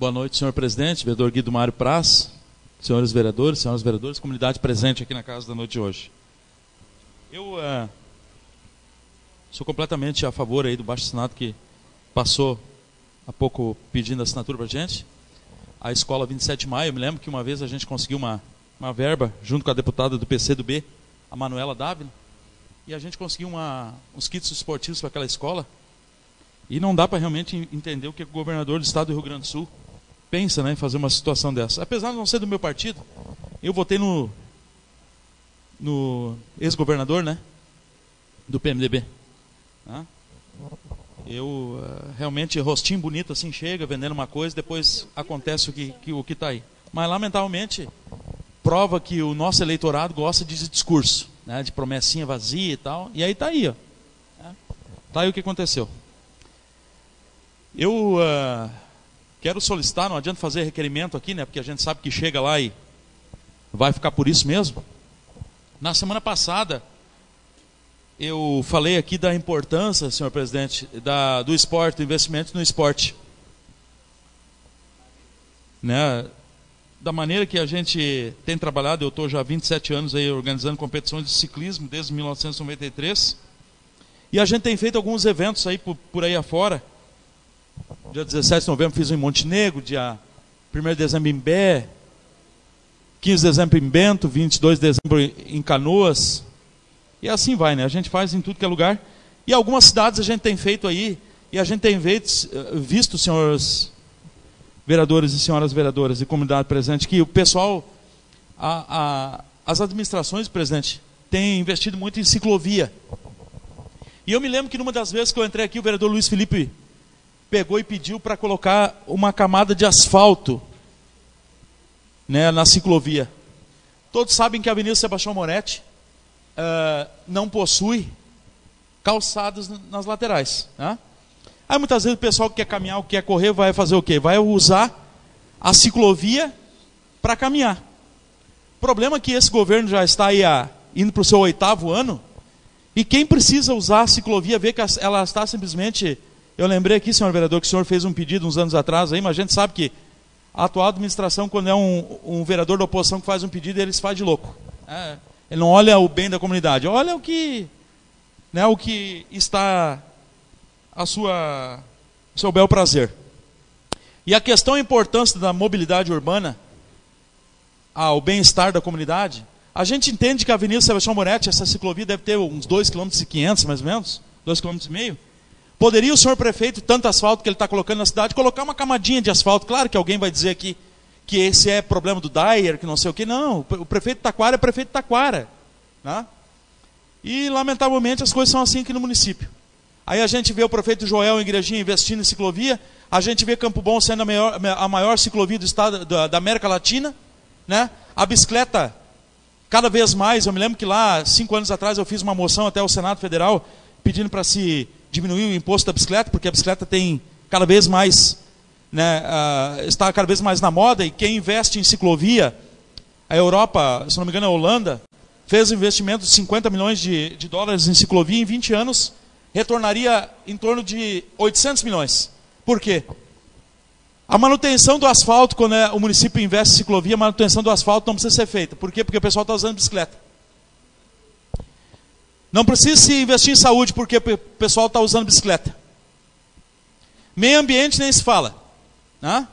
Boa noite, senhor presidente, vereador Guido Mário Praz, senhores vereadores, senhoras vereadores, comunidade presente aqui na casa da noite de hoje. Eu uh, sou completamente a favor aí do Baixo Senado que passou há pouco pedindo assinatura para gente. A escola 27 de maio, eu me lembro que uma vez a gente conseguiu uma, uma verba junto com a deputada do PC do B, a Manuela Dávila, e a gente conseguiu uma, uns kits esportivos para aquela escola. E não dá para realmente entender o que o governador do estado do Rio Grande do Sul pensa né, em fazer uma situação dessa. Apesar de não ser do meu partido, eu votei no, no ex-governador né, do PMDB. Né? Eu uh, realmente, rostinho bonito assim, chega vendendo uma coisa, depois acontece o que está o que tá aí. Mas, lamentavelmente, prova que o nosso eleitorado gosta de discurso, né, de promessinha vazia e tal. E aí está aí. Ó. Está aí o que aconteceu. Eu. Uh, Quero solicitar, não adianta fazer requerimento aqui, né? Porque a gente sabe que chega lá e vai ficar por isso mesmo. Na semana passada, eu falei aqui da importância, senhor presidente, da, do esporte, do investimento no esporte. Né? Da maneira que a gente tem trabalhado, eu estou já há 27 anos aí organizando competições de ciclismo desde 1993. E a gente tem feito alguns eventos aí por, por aí afora. Dia 17 de novembro fiz em Montenegro, dia 1 de dezembro em Bé, 15 de dezembro em Bento, 22 de dezembro em Canoas. E assim vai, né? A gente faz em tudo que é lugar. E algumas cidades a gente tem feito aí, e a gente tem visto, senhores vereadores e senhoras vereadoras e comunidade presente, que o pessoal, a, a, as administrações, presidente, têm investido muito em ciclovia. E eu me lembro que numa das vezes que eu entrei aqui, o vereador Luiz Felipe pegou e pediu para colocar uma camada de asfalto né, na ciclovia. Todos sabem que a Avenida Sebastião Moretti uh, não possui calçadas nas laterais. Né? Aí muitas vezes o pessoal que quer caminhar ou quer correr vai fazer o quê? Vai usar a ciclovia para caminhar. O problema é que esse governo já está aí a, indo para o seu oitavo ano, e quem precisa usar a ciclovia vê que ela está simplesmente eu lembrei aqui, senhor vereador, que o senhor fez um pedido uns anos atrás aí, mas a gente sabe que a atual administração, quando é um, um vereador da oposição que faz um pedido, ele se faz de louco. É, ele não olha o bem da comunidade, olha o que, né, o que está a sua seu bel prazer. E a questão e importância da mobilidade urbana ao bem-estar da comunidade, a gente entende que a Avenida Sebastião Moretti, essa ciclovia deve ter uns 2,5 km mais ou menos, 2,5 km. Poderia o senhor prefeito, tanto asfalto que ele está colocando na cidade, colocar uma camadinha de asfalto? Claro que alguém vai dizer aqui que esse é problema do Dyer, que não sei o que. Não, o prefeito Taquara é prefeito Taquara. Né? E, lamentavelmente, as coisas são assim aqui no município. Aí a gente vê o prefeito Joel em Igrejinha investindo em ciclovia, a gente vê Campo Bom sendo a maior, a maior ciclovia do estado, da, da América Latina. Né? A bicicleta, cada vez mais, eu me lembro que lá, cinco anos atrás, eu fiz uma moção até o Senado Federal pedindo para se diminuir o imposto da bicicleta, porque a bicicleta tem cada vez mais, né, uh, está cada vez mais na moda, e quem investe em ciclovia, a Europa, se não me engano, a Holanda, fez um investimento de 50 milhões de, de dólares em ciclovia em 20 anos, retornaria em torno de 800 milhões. Por quê? A manutenção do asfalto, quando é, o município investe em ciclovia, a manutenção do asfalto não precisa ser feita. Por quê? Porque o pessoal está usando bicicleta. Não precisa se investir em saúde porque o pessoal está usando bicicleta. Meio ambiente nem se fala. Né?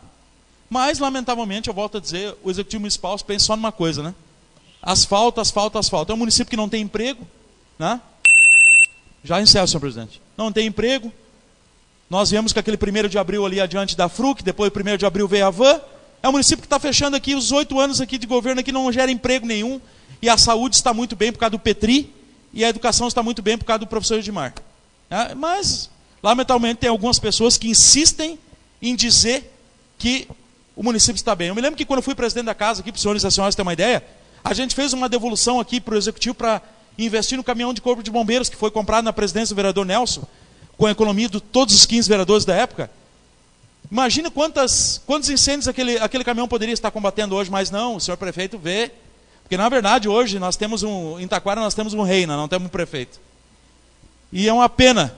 Mas, lamentavelmente, eu volto a dizer, o Executivo Municipal pensa só numa coisa, né? Asfalto, asfalto, asfalto. É um município que não tem emprego. Né? Já encerro, senhor presidente. Não tem emprego. Nós viemos com aquele primeiro de abril ali adiante da FRUC, depois o primeiro de abril veio a VAN. É um município que está fechando aqui os oito anos aqui de governo aqui, não gera emprego nenhum. E a saúde está muito bem por causa do Petri e a educação está muito bem por causa do professor Edmar. É, mas, lamentavelmente, tem algumas pessoas que insistem em dizer que o município está bem. Eu me lembro que quando fui presidente da casa, aqui para os senhores e as senhoras terem uma ideia, a gente fez uma devolução aqui para o executivo para investir no caminhão de corpo de bombeiros que foi comprado na presidência do vereador Nelson, com a economia de todos os 15 vereadores da época. Imagina quantas, quantos incêndios aquele, aquele caminhão poderia estar combatendo hoje, mas não, o senhor prefeito vê porque na verdade hoje nós temos um, em Taquara nós temos um reina, não temos um prefeito. E é uma pena,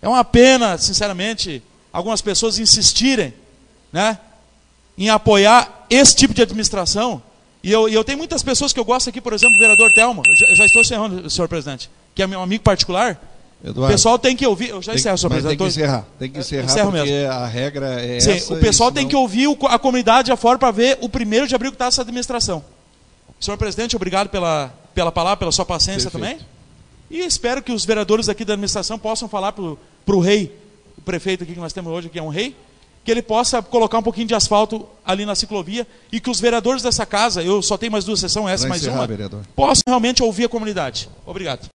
é uma pena, sinceramente, algumas pessoas insistirem, né, em apoiar esse tipo de administração. E eu, e eu tenho muitas pessoas que eu gosto aqui, por exemplo, o vereador Telmo, já, já estou encerrando, senhor presidente, que é meu amigo particular. Eduardo, o pessoal tem que ouvir. Eu já tem, encerro, senhor presidente. Tem que encerrar. Tem que encerrar Encerro porque mesmo. a regra é Sim, essa. o pessoal tem senão- que ouvir a comunidade afora para ver o primeiro de abril que está essa administração. Senhor presidente, obrigado pela, pela palavra, pela sua paciência Perfeito. também. E espero que os vereadores aqui da administração possam falar para o rei, o prefeito aqui que nós temos hoje, que é um rei, que ele possa colocar um pouquinho de asfalto ali na ciclovia e que os vereadores dessa casa, eu só tenho mais duas sessões, essa mais encerrar, uma, vereador. possam realmente ouvir a comunidade. Obrigado.